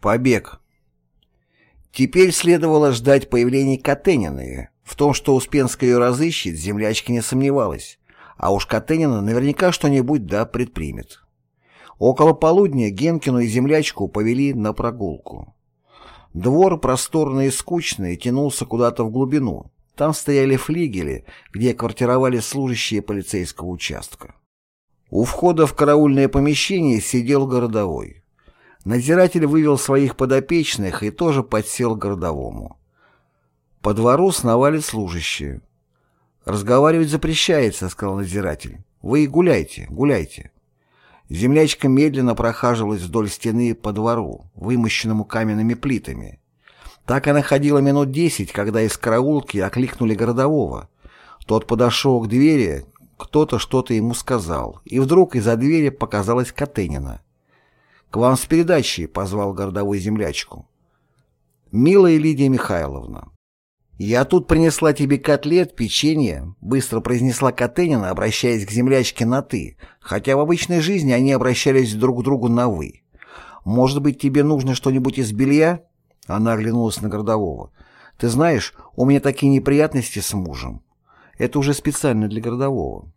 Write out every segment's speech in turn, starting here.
Побег. Теперь следовало ждать появления Катениной. В том, что Успенская ее разыщет, землячка не сомневалась. А уж Катенина наверняка что-нибудь да предпримет. Около полудня Генкину и землячку повели на прогулку. Двор, просторный и скучный, тянулся куда-то в глубину. Там стояли флигели, где квартировали служащие полицейского участка. У входа в караульное помещение сидел городовой. Надзиратель вывел своих подопечных и тоже подсел к городовому. По двору сновали служащие. «Разговаривать запрещается», — сказал надзиратель. «Вы гуляйте, гуляйте». Землячка медленно прохаживалась вдоль стены по двору, вымощенному каменными плитами. Так она ходила минут десять, когда из караулки окликнули городового. Тот подошел к двери, кто-то что-то ему сказал, и вдруг из-за двери показалась Катенина. «К вам с передачей», — позвал городовой землячку. «Милая Лидия Михайловна, я тут принесла тебе котлет, печенье», — быстро произнесла Катенина, обращаясь к землячке на «ты», хотя в обычной жизни они обращались друг к другу на «вы». «Может быть, тебе нужно что-нибудь из белья?» Она оглянулась на городового. «Ты знаешь, у меня такие неприятности с мужем. Это уже специально для городового.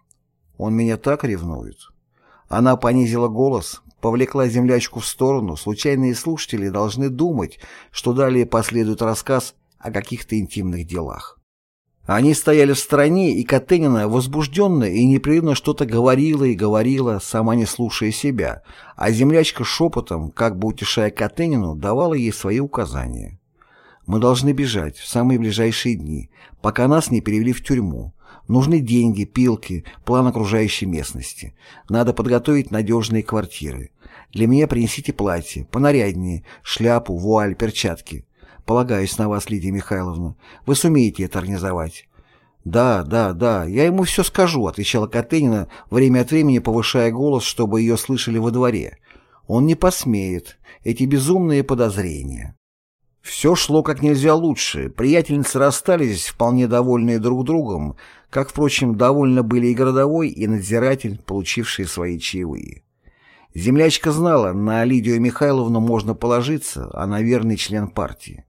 Он меня так ревнует». Она понизила голос, повлекла землячку в сторону, случайные слушатели должны думать, что далее последует рассказ о каких-то интимных делах. Они стояли в стороне, и Катенина, возбужденная и непрерывно что-то говорила и говорила, сама не слушая себя, а землячка шепотом, как бы утешая Катенину, давала ей свои указания. «Мы должны бежать в самые ближайшие дни, пока нас не перевели в тюрьму. Нужны деньги, пилки, план окружающей местности. Надо подготовить надежные квартиры. Для меня принесите платье, понаряднее, шляпу, вуаль, перчатки. Полагаюсь на вас, Лидия Михайловна. Вы сумеете это организовать?» «Да, да, да, я ему все скажу», — отвечала Катенина, время от времени повышая голос, чтобы ее слышали во дворе. «Он не посмеет. Эти безумные подозрения». Все шло как нельзя лучше. Приятельницы расстались, вполне довольные друг другом, как, впрочем, довольно были и городовой, и надзиратель, получившие свои чаевые. Землячка знала, на Лидию Михайловну можно положиться, она верный член партии.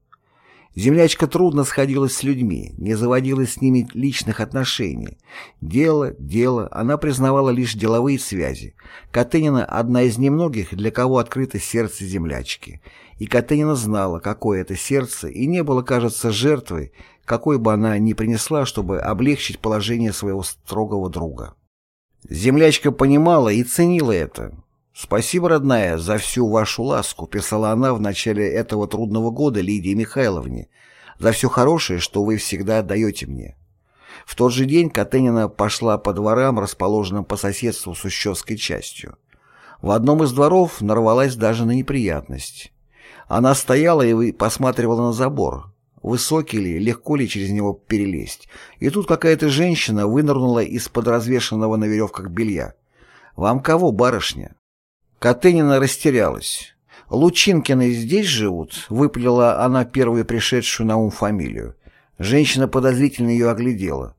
Землячка трудно сходилась с людьми, не заводила с ними личных отношений. Дело, дело, она признавала лишь деловые связи. Катынина – одна из немногих, для кого открыто сердце землячки. И Катынина знала, какое это сердце, и не было, кажется, жертвой, какой бы она ни принесла, чтобы облегчить положение своего строгого друга. Землячка понимала и ценила это. «Спасибо, родная, за всю вашу ласку», — писала она в начале этого трудного года Лидии Михайловне, «за все хорошее, что вы всегда отдаете мне». В тот же день Катенина пошла по дворам, расположенным по соседству с Ущевской частью. В одном из дворов нарвалась даже на неприятность. Она стояла и посматривала на забор, Высокий ли, легко ли через него перелезть. И тут какая-то женщина вынырнула из-под развешенного на веревках белья. «Вам кого, барышня?» Катынина растерялась. «Лучинкины здесь живут?» — выплела она первую пришедшую на ум фамилию. Женщина подозрительно ее оглядела.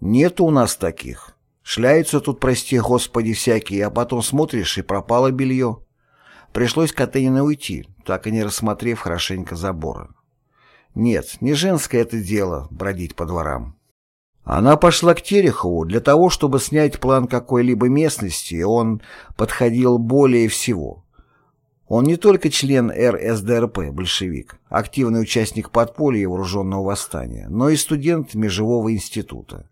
«Нету у нас таких. Шляются тут, прости господи, всякие, а потом смотришь, и пропало белье». Пришлось Катыниной уйти, так и не рассмотрев хорошенько забора. Нет, не женское это дело бродить по дворам. Она пошла к Терехову для того, чтобы снять план какой-либо местности, и он подходил более всего. Он не только член РСДРП, большевик, активный участник подполья и вооруженного восстания, но и студент Межевого института.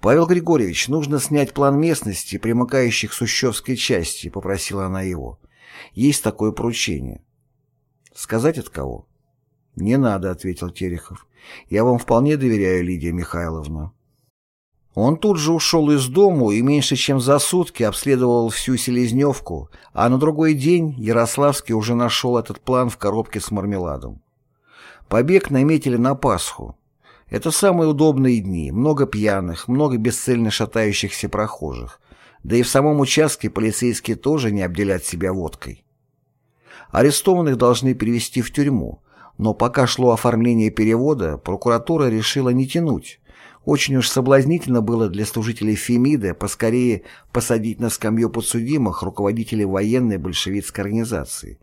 «Павел Григорьевич, нужно снять план местности, примыкающих к Сущевской части», — попросила она его. «Есть такое поручение». «Сказать от кого?» «Не надо», — ответил Терехов. «Я вам вполне доверяю, Лидия Михайловна». Он тут же ушел из дому и меньше чем за сутки обследовал всю Селезневку, а на другой день Ярославский уже нашел этот план в коробке с мармеладом. Побег наметили на Пасху. Это самые удобные дни, много пьяных, много бесцельно шатающихся прохожих. Да и в самом участке полицейские тоже не обделят себя водкой. Арестованных должны перевести в тюрьму, но пока шло оформление перевода, прокуратура решила не тянуть. Очень уж соблазнительно было для служителей Фемида поскорее посадить на скамью подсудимых руководителей военной большевистской организации,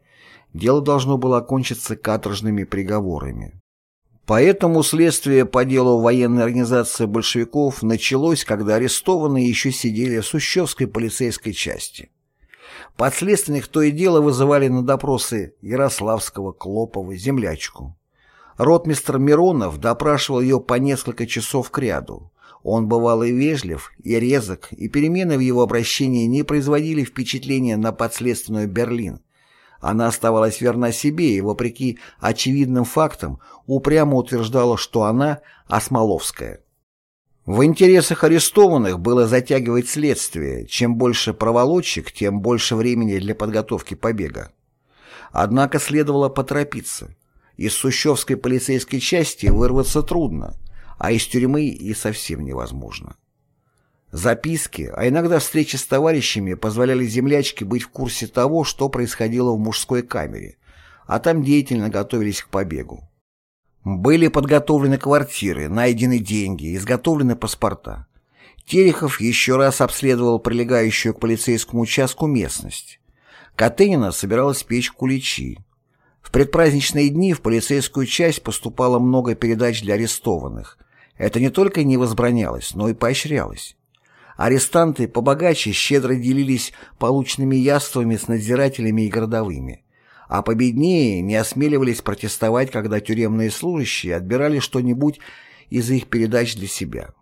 дело должно было окончиться каторжными приговорами. Поэтому следствие по делу военной организации большевиков началось, когда арестованные еще сидели в Сущевской полицейской части. Подследственных то и дело вызывали на допросы Ярославского, Клопова, Землячку. Ротмистр Миронов допрашивал ее по несколько часов кряду. Он бывал и вежлив, и резок, и перемены в его обращении не производили впечатления на подследственную Берлин. Она оставалась верна себе и, вопреки очевидным фактам, упрямо утверждала, что она Осмоловская. В интересах арестованных было затягивать следствие. Чем больше проволочек, тем больше времени для подготовки побега. Однако следовало поторопиться. Из Сущевской полицейской части вырваться трудно, а из тюрьмы и совсем невозможно. Записки, а иногда встречи с товарищами позволяли землячке быть в курсе того, что происходило в мужской камере, а там деятельно готовились к побегу. Были подготовлены квартиры, найдены деньги, изготовлены паспорта. Терехов еще раз обследовал прилегающую к полицейскому участку местность. Катынина собиралась печь куличи. В предпраздничные дни в полицейскую часть поступало много передач для арестованных. Это не только не возбранялось, но и поощрялось. Арестанты побогаче щедро делились полученными яствами с надзирателями и городовыми а победнее не осмеливались протестовать, когда тюремные служащие отбирали что-нибудь из их передач для себя.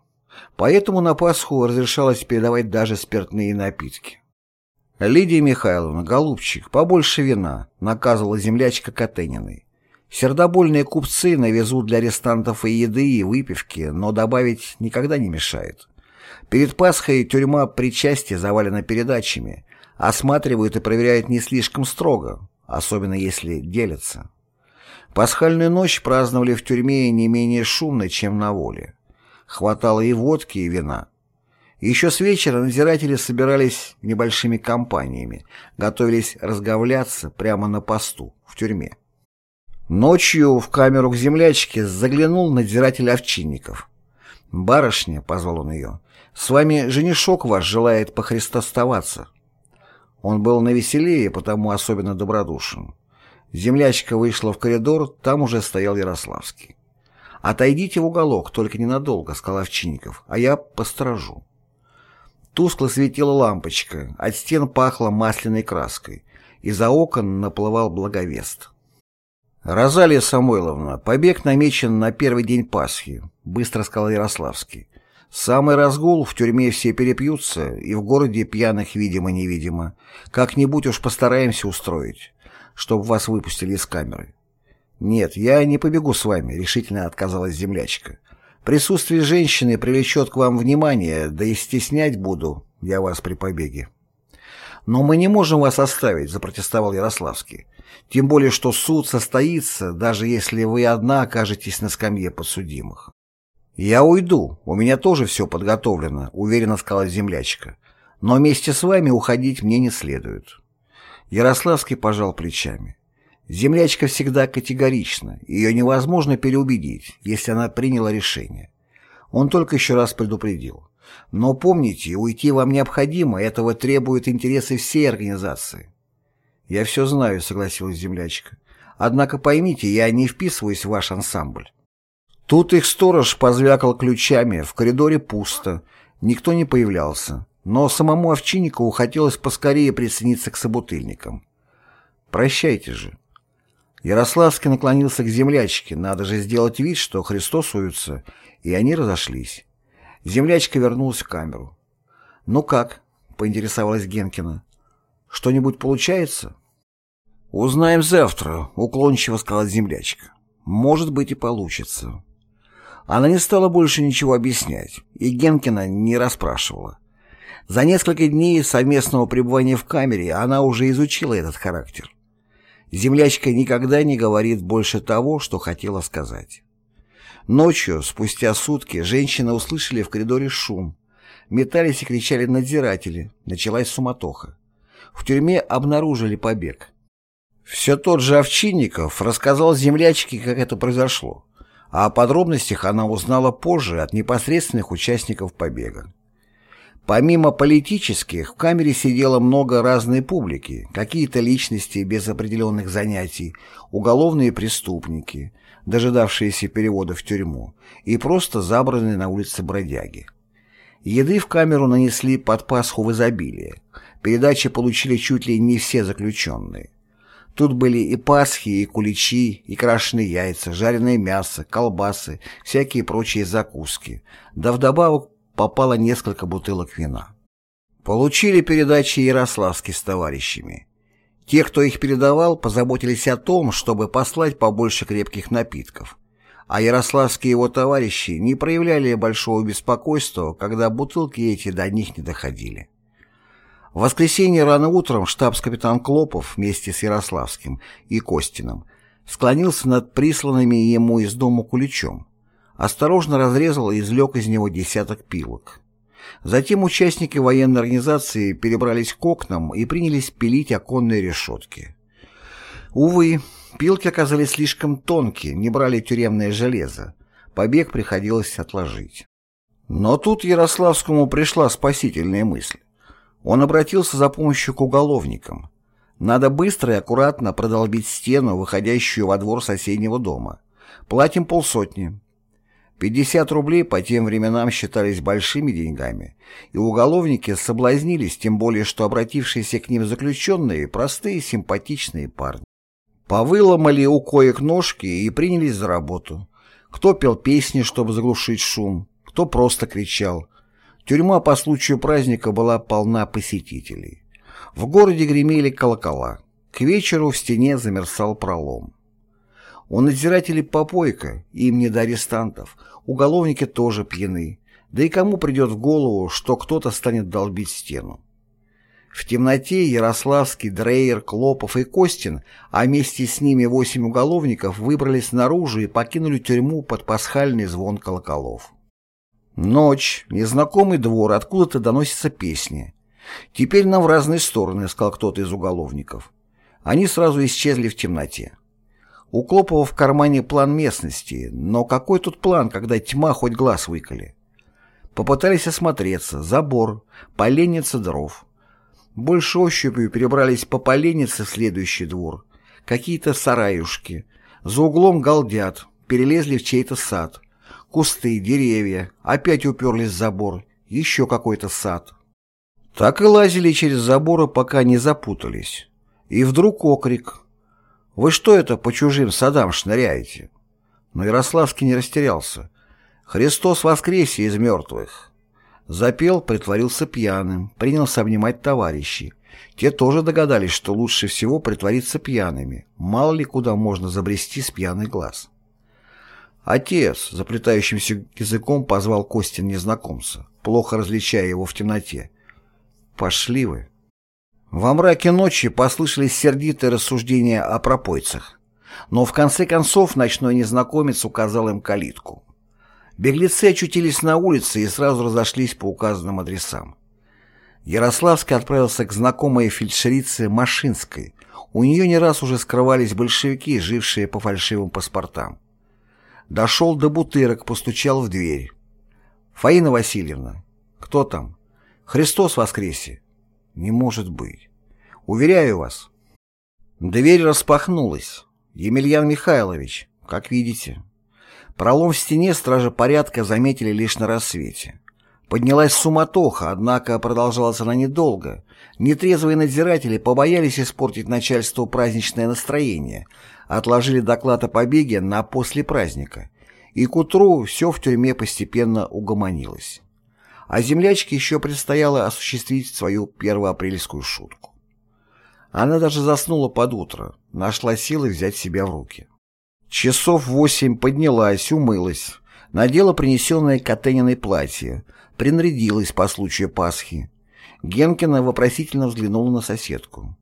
Поэтому на Пасху разрешалось передавать даже спиртные напитки. Лидия Михайловна, голубчик, побольше вина, наказывала землячка Катениной. Сердобольные купцы навезут для арестантов и еды, и выпивки, но добавить никогда не мешает. Перед Пасхой тюрьма причастия завалена передачами, осматривают и проверяют не слишком строго, особенно если делятся. Пасхальную ночь праздновали в тюрьме не менее шумно, чем на воле. Хватало и водки, и вина. Еще с вечера надзиратели собирались небольшими компаниями, готовились разговляться прямо на посту, в тюрьме. Ночью в камеру к землячке заглянул надзиратель Овчинников. «Барышня», — позвал он ее, — «с вами женишок ваш желает похристоставаться». Он был навеселее, потому особенно добродушен. Землячка вышла в коридор, там уже стоял Ярославский. «Отойдите в уголок, только ненадолго», — сказал Овчинников, — «а я посторожу». Тускло светила лампочка, от стен пахло масляной краской, и за окон наплывал благовест. «Розалия Самойловна, побег намечен на первый день Пасхи», — быстро сказал Ярославский. Самый разгул, в тюрьме все перепьются, и в городе пьяных видимо-невидимо. Как-нибудь уж постараемся устроить, чтобы вас выпустили из камеры. Нет, я не побегу с вами, решительно отказалась землячка. Присутствие женщины привлечет к вам внимание, да и стеснять буду я вас при побеге. «Но мы не можем вас оставить», — запротестовал Ярославский. «Тем более, что суд состоится, даже если вы одна окажетесь на скамье подсудимых». «Я уйду, у меня тоже все подготовлено», — уверенно сказала землячка. «Но вместе с вами уходить мне не следует». Ярославский пожал плечами. Землячка всегда категорична, ее невозможно переубедить, если она приняла решение. Он только еще раз предупредил. Но помните, уйти вам необходимо, этого требуют интересы всей организации. «Я все знаю», — согласилась землячка. «Однако поймите, я не вписываюсь в ваш ансамбль. Тут их сторож позвякал ключами, в коридоре пусто, никто не появлялся, но самому Овчинникову хотелось поскорее присоединиться к собутыльникам. «Прощайте же». Ярославский наклонился к землячке, надо же сделать вид, что Христос уются, и они разошлись. Землячка вернулась в камеру. «Ну как?» — поинтересовалась Генкина. «Что-нибудь получается?» «Узнаем завтра», — уклончиво сказала землячка. «Может быть и получится». Она не стала больше ничего объяснять, и Генкина не расспрашивала. За несколько дней совместного пребывания в камере она уже изучила этот характер. Землячка никогда не говорит больше того, что хотела сказать. Ночью, спустя сутки, женщины услышали в коридоре шум. Метались и кричали надзиратели. Началась суматоха. В тюрьме обнаружили побег. Все тот же Овчинников рассказал землячке, как это произошло а о подробностях она узнала позже от непосредственных участников побега. Помимо политических, в камере сидело много разной публики, какие-то личности без определенных занятий, уголовные преступники, дожидавшиеся перевода в тюрьму, и просто забранные на улице бродяги. Еды в камеру нанесли под Пасху в изобилии. Передачи получили чуть ли не все заключенные. Тут были и пасхи, и куличи, и крашеные яйца, жареное мясо, колбасы, всякие прочие закуски. Да вдобавок попало несколько бутылок вина. Получили передачи Ярославские с товарищами. Те, кто их передавал, позаботились о том, чтобы послать побольше крепких напитков. А ярославские его товарищи не проявляли большого беспокойства, когда бутылки эти до них не доходили. В воскресенье рано утром штабс-капитан Клопов вместе с Ярославским и Костином склонился над присланными ему из дома куличом, осторожно разрезал и извлек из него десяток пилок. Затем участники военной организации перебрались к окнам и принялись пилить оконные решетки. Увы, пилки оказались слишком тонкие, не брали тюремное железо. Побег приходилось отложить. Но тут Ярославскому пришла спасительная мысль. Он обратился за помощью к уголовникам. Надо быстро и аккуратно продолбить стену, выходящую во двор соседнего дома. Платим полсотни. 50 рублей по тем временам считались большими деньгами, и уголовники соблазнились, тем более что обратившиеся к ним заключенные – простые симпатичные парни. Повыломали у коек ножки и принялись за работу. Кто пел песни, чтобы заглушить шум, кто просто кричал. Тюрьма по случаю праздника была полна посетителей. В городе гремели колокола. К вечеру в стене замерцал пролом. У надзирателей попойка, им не до арестантов, уголовники тоже пьяны. Да и кому придет в голову, что кто-то станет долбить стену? В темноте Ярославский, Дрейер, Клопов и Костин, а вместе с ними восемь уголовников выбрались наружу и покинули тюрьму под пасхальный звон колоколов. Ночь, незнакомый двор, откуда-то доносятся песни. «Теперь нам в разные стороны», — сказал кто-то из уголовников. Они сразу исчезли в темноте. У Клопова в кармане план местности, но какой тут план, когда тьма хоть глаз выколи? Попытались осмотреться, забор, поленница дров. Больше ощупью перебрались по поленнице в следующий двор. Какие-то сараюшки. За углом галдят, перелезли в чей-то сад. Кусты, деревья, опять уперлись в забор, еще какой-то сад. Так и лазили через заборы, пока не запутались. И вдруг окрик «Вы что это по чужим садам шныряете?» Но Ярославский не растерялся. «Христос воскресе из мертвых!» Запел, притворился пьяным, принялся обнимать товарищей. Те тоже догадались, что лучше всего притвориться пьяными. Мало ли куда можно забрести с пьяный глаз. Отец, заплетающимся языком, позвал Костин незнакомца, плохо различая его в темноте. «Пошли вы!» Во мраке ночи послышались сердитые рассуждения о пропойцах. Но в конце концов ночной незнакомец указал им калитку. Беглецы очутились на улице и сразу разошлись по указанным адресам. Ярославский отправился к знакомой фельдшерице Машинской. У нее не раз уже скрывались большевики, жившие по фальшивым паспортам. Дошел до бутырок, постучал в дверь. «Фаина Васильевна, кто там? Христос воскресе!» Не может быть. Уверяю вас. Дверь распахнулась. Емельян Михайлович, как видите. Пролом в стене стражи порядка заметили лишь на рассвете. Поднялась суматоха, однако продолжалась она недолго. Нетрезвые надзиратели побоялись испортить начальству праздничное настроение, отложили доклад о побеге на после праздника. И к утру все в тюрьме постепенно угомонилось а землячке еще предстояло осуществить свою первоапрельскую шутку. Она даже заснула под утро, нашла силы взять себя в руки. Часов восемь поднялась, умылась, надела принесенное Катениной платье, принарядилась по случаю Пасхи. Генкина вопросительно взглянула на соседку.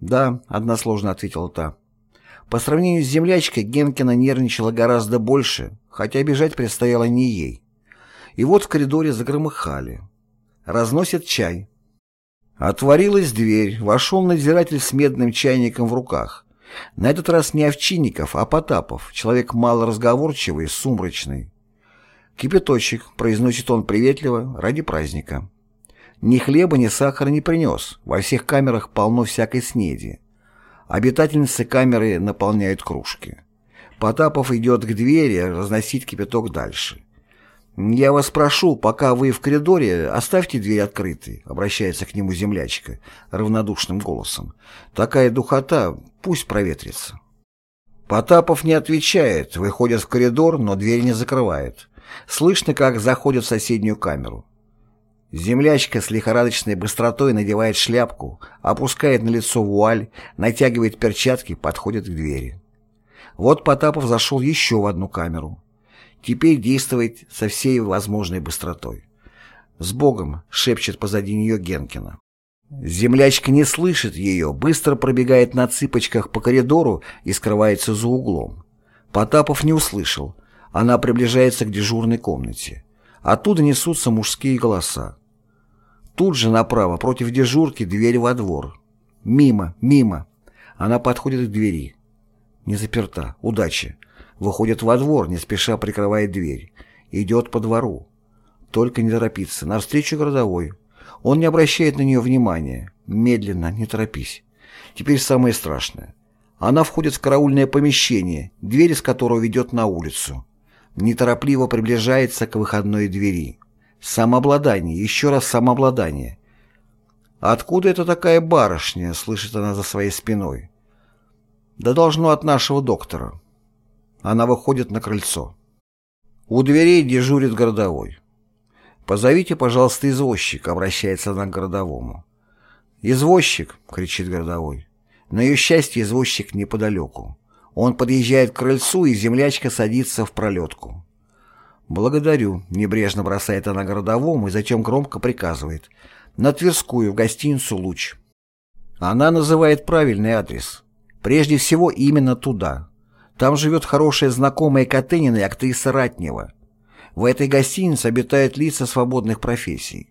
«Да», — односложно ответила та. По сравнению с землячкой Генкина нервничала гораздо больше, хотя бежать предстояло не ей. И вот в коридоре загромыхали. Разносят чай. Отворилась дверь, вошел надзиратель с медным чайником в руках. На этот раз не Овчинников, а Потапов, человек малоразговорчивый, сумрачный. «Кипяточек», — произносит он приветливо, ради праздника. Ни хлеба, ни сахара не принес, во всех камерах полно всякой снеди. Обитательницы камеры наполняют кружки. Потапов идет к двери разносить кипяток дальше. «Я вас прошу, пока вы в коридоре, оставьте дверь открытой», — обращается к нему землячка равнодушным голосом. «Такая духота, пусть проветрится». Потапов не отвечает, выходит в коридор, но дверь не закрывает. Слышно, как заходит в соседнюю камеру. Землячка с лихорадочной быстротой надевает шляпку, опускает на лицо вуаль, натягивает перчатки, подходит к двери. Вот Потапов зашел еще в одну камеру. Теперь действует со всей возможной быстротой. «С Богом!» — шепчет позади нее Генкина. Землячка не слышит ее, быстро пробегает на цыпочках по коридору и скрывается за углом. Потапов не услышал. Она приближается к дежурной комнате. Оттуда несутся мужские голоса. Тут же направо, против дежурки, дверь во двор. Мимо, мимо. Она подходит к двери. Не заперта. Удачи. Выходит во двор, не спеша прикрывает дверь. Идет по двору. Только не торопится. Навстречу городовой. Он не обращает на нее внимания. Медленно, не торопись. Теперь самое страшное. Она входит в караульное помещение, дверь из которого ведет на улицу. Неторопливо приближается к выходной двери. Самообладание, еще раз самообладание. «Откуда это такая барышня?» — слышит она за своей спиной. «Да должно от нашего доктора». Она выходит на крыльцо. У дверей дежурит городовой. «Позовите, пожалуйста, извозчик», — обращается она к городовому. «Извозчик!» — кричит городовой. На ее счастье извозчик неподалеку. Он подъезжает к крыльцу, и землячка садится в пролетку. «Благодарю», — небрежно бросает она городовому и затем громко приказывает. «На Тверскую, в гостиницу «Луч». Она называет правильный адрес. Прежде всего, именно туда. Там живет хорошая знакомая Катынина и актриса Ратнева. В этой гостинице обитают лица свободных профессий.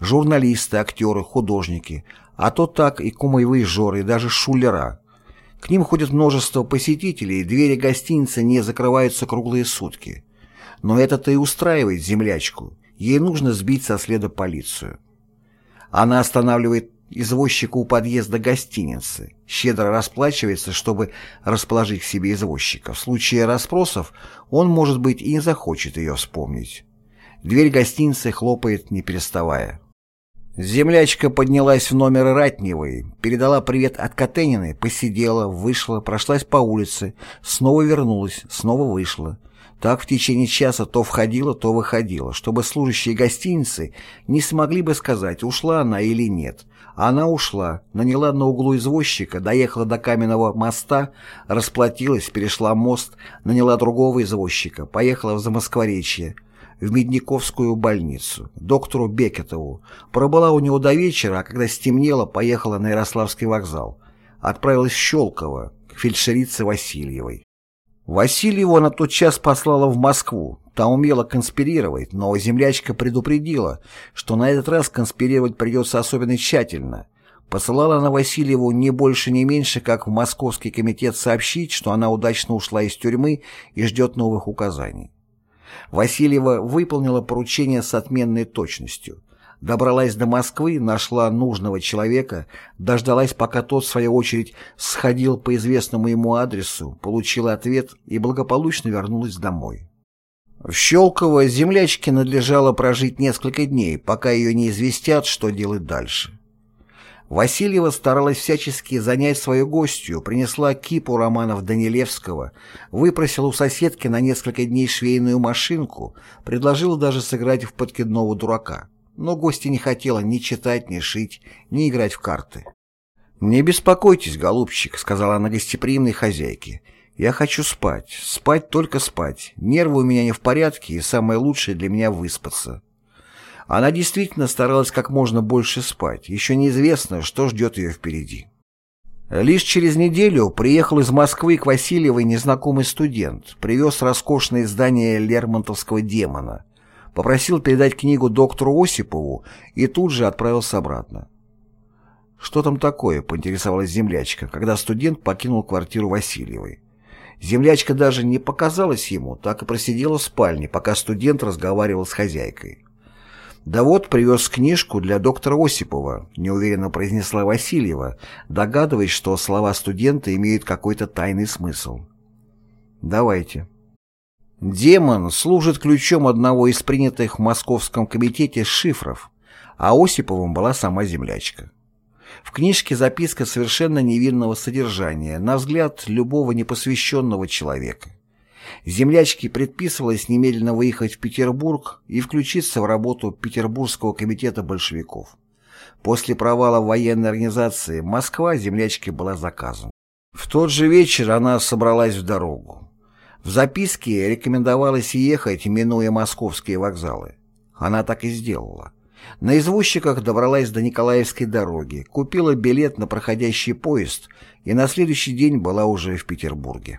Журналисты, актеры, художники, а то так и кумовые и даже шулера. К ним ходит множество посетителей, двери гостиницы не закрываются круглые сутки. Но это-то и устраивает землячку. Ей нужно сбить со следа полицию. Она останавливает извозчика у подъезда гостиницы, щедро расплачивается, чтобы расположить к себе извозчика. В случае расспросов он, может быть, и не захочет ее вспомнить. Дверь гостиницы хлопает, не переставая. Землячка поднялась в номер Ратневой, передала привет от Катениной, посидела, вышла, прошлась по улице, снова вернулась, снова вышла. Так в течение часа то входила, то выходила, чтобы служащие гостиницы не смогли бы сказать, ушла она или нет. Она ушла, наняла на углу извозчика, доехала до каменного моста, расплатилась, перешла мост, наняла другого извозчика, поехала в Замоскворечье, в Медниковскую больницу, доктору Бекетову. Пробыла у него до вечера, а когда стемнело, поехала на Ярославский вокзал. Отправилась в Щелково, к фельдшерице Васильевой. Васильеву она тот час послала в Москву. Та умела конспирировать, но землячка предупредила, что на этот раз конспирировать придется особенно тщательно. Посылала она Васильеву не больше, не меньше, как в Московский комитет сообщить, что она удачно ушла из тюрьмы и ждет новых указаний. Васильева выполнила поручение с отменной точностью добралась до Москвы, нашла нужного человека, дождалась, пока тот, в свою очередь, сходил по известному ему адресу, получила ответ и благополучно вернулась домой. В Щелково землячке надлежало прожить несколько дней, пока ее не известят, что делать дальше. Васильева старалась всячески занять свою гостью, принесла кипу романов Данилевского, выпросила у соседки на несколько дней швейную машинку, предложила даже сыграть в подкидного дурака но гостья не хотела ни читать, ни шить, ни играть в карты. «Не беспокойтесь, голубчик», — сказала она гостеприимной хозяйке. «Я хочу спать, спать только спать. Нервы у меня не в порядке, и самое лучшее для меня выспаться». Она действительно старалась как можно больше спать. Еще неизвестно, что ждет ее впереди. Лишь через неделю приехал из Москвы к Васильевой незнакомый студент, привез роскошное издание Лермонтовского демона, попросил передать книгу доктору Осипову и тут же отправился обратно. «Что там такое?» — поинтересовалась землячка, когда студент покинул квартиру Васильевой. Землячка даже не показалась ему, так и просидела в спальне, пока студент разговаривал с хозяйкой. «Да вот, привез книжку для доктора Осипова», — неуверенно произнесла Васильева, догадываясь, что слова студента имеют какой-то тайный смысл. «Давайте». Демон служит ключом одного из принятых в Московском комитете шифров, а Осиповым была сама землячка. В книжке записка совершенно невинного содержания, на взгляд любого непосвященного человека. Землячке предписывалось немедленно выехать в Петербург и включиться в работу Петербургского комитета большевиков. После провала военной организации Москва землячке была заказана. В тот же вечер она собралась в дорогу. В записке рекомендовалось ехать, минуя московские вокзалы. Она так и сделала. На извозчиках добралась до Николаевской дороги, купила билет на проходящий поезд и на следующий день была уже в Петербурге.